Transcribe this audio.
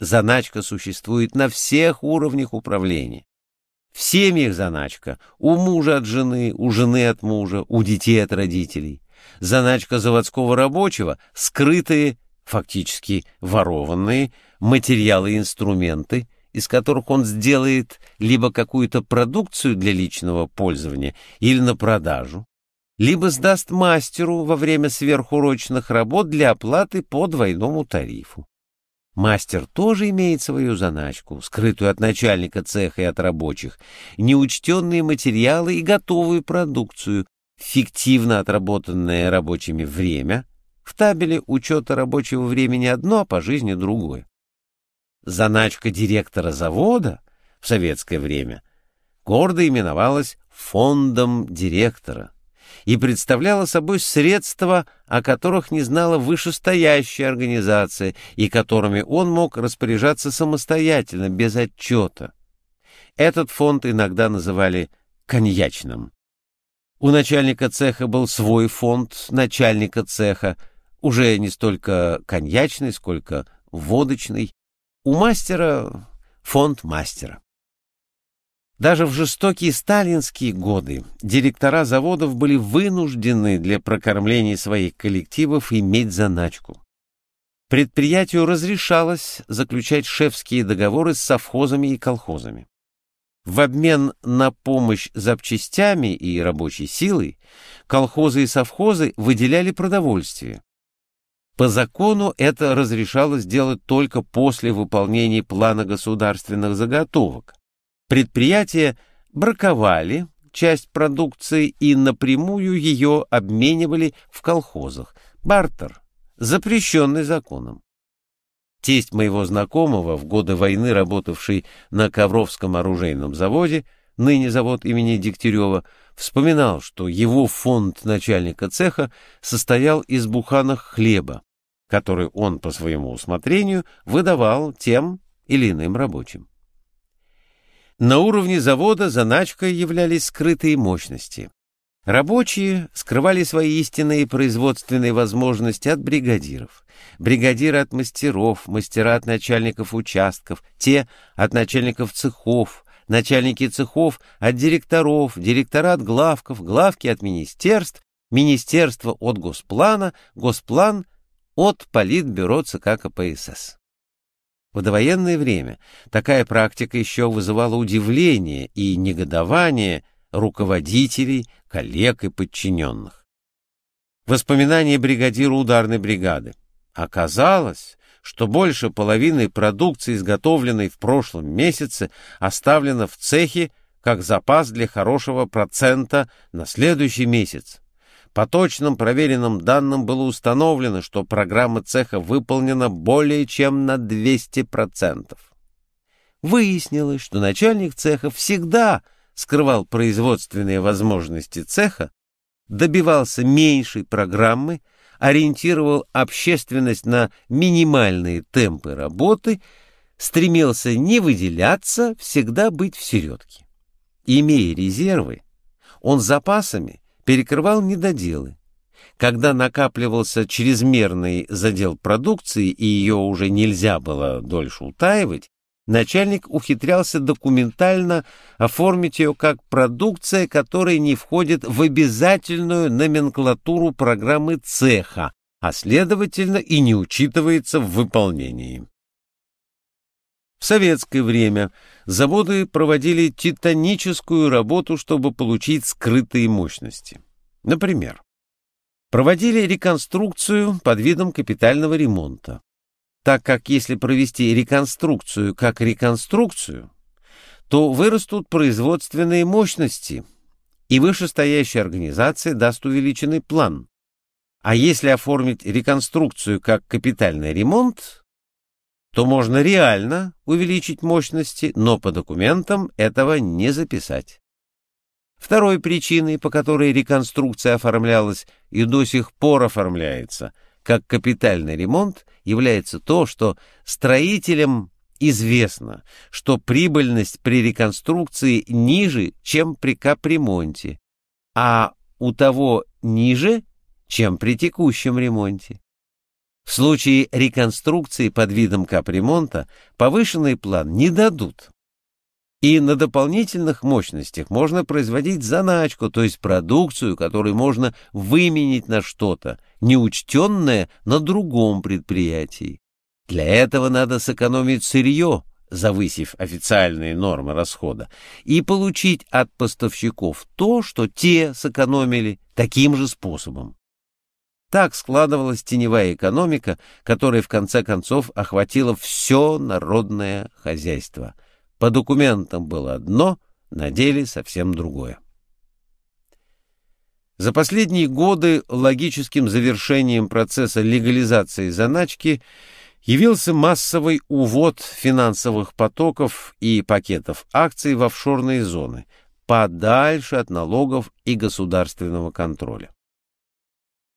Заначка существует на всех уровнях управления. В семьях заначка, у мужа от жены, у жены от мужа, у детей от родителей. Заначка заводского рабочего — скрытые, фактически ворованные, материалы и инструменты, из которых он сделает либо какую-то продукцию для личного пользования или на продажу, либо сдаст мастеру во время сверхурочных работ для оплаты по двойному тарифу. Мастер тоже имеет свою заначку, скрытую от начальника цеха и от рабочих, неучтенные материалы и готовую продукцию, фиктивно отработанное рабочими время, в табеле учета рабочего времени одно, а по жизни другое. Заначка директора завода в советское время гордо именовалась фондом директора и представляла собой средства, о которых не знала вышестоящая организация и которыми он мог распоряжаться самостоятельно, без отчета. Этот фонд иногда называли коньячным. У начальника цеха был свой фонд начальника цеха, уже не столько коньячный, сколько водочный. У мастера фонд мастера. Даже в жестокие сталинские годы директора заводов были вынуждены для прокормления своих коллективов иметь заначку. Предприятию разрешалось заключать шефские договоры с совхозами и колхозами. В обмен на помощь запчастями и рабочей силой колхозы и совхозы выделяли продовольствие. По закону это разрешалось делать только после выполнения плана государственных заготовок Предприятия браковали часть продукции и напрямую ее обменивали в колхозах. Бартер, запрещенный законом. Тесть моего знакомого, в годы войны работавший на Ковровском оружейном заводе, ныне завод имени Дегтярева, вспоминал, что его фонд начальника цеха состоял из буханок хлеба, который он по своему усмотрению выдавал тем или иным рабочим. На уровне завода заначкой являлись скрытые мощности. Рабочие скрывали свои истинные производственные возможности от бригадиров. Бригадиры от мастеров, мастера от начальников участков, те от начальников цехов, начальники цехов от директоров, директора от главков, главки от министерств, министерство от госплана, госплан от политбюро ЦК КПСС. В довоенное время такая практика еще вызывала удивление и негодование руководителей, коллег и подчиненных. Воспоминания бригадира ударной бригады. Оказалось, что больше половины продукции, изготовленной в прошлом месяце, оставлено в цехе как запас для хорошего процента на следующий месяц. По точным проверенным данным было установлено, что программа цеха выполнена более чем на 200%. Выяснилось, что начальник цеха всегда скрывал производственные возможности цеха, добивался меньшей программы, ориентировал общественность на минимальные темпы работы, стремился не выделяться, всегда быть в середке. Имея резервы, он запасами перекрывал недоделы. Когда накапливался чрезмерный задел продукции и ее уже нельзя было дольше утаивать, начальник ухитрялся документально оформить ее как продукция, которая не входит в обязательную номенклатуру программы цеха, а следовательно и не учитывается в выполнении. В советское время заводы проводили титаническую работу, чтобы получить скрытые мощности. Например, проводили реконструкцию под видом капитального ремонта. Так как если провести реконструкцию как реконструкцию, то вырастут производственные мощности, и вышестоящая организация даст увеличенный план. А если оформить реконструкцию как капитальный ремонт, то можно реально увеличить мощности, но по документам этого не записать. Второй причиной, по которой реконструкция оформлялась и до сих пор оформляется как капитальный ремонт, является то, что строителям известно, что прибыльность при реконструкции ниже, чем при капремонте, а у того ниже, чем при текущем ремонте. В случае реконструкции под видом капремонта повышенный план не дадут. И на дополнительных мощностях можно производить заначку, то есть продукцию, которую можно выменить на что-то, неучтенное на другом предприятии. Для этого надо сэкономить сырье, завысив официальные нормы расхода, и получить от поставщиков то, что те сэкономили таким же способом. Так складывалась теневая экономика, которая в конце концов охватила все народное хозяйство – по документам было одно, на деле совсем другое. За последние годы логическим завершением процесса легализации заначки явился массовый увод финансовых потоков и пакетов акций в офшорные зоны, подальше от налогов и государственного контроля.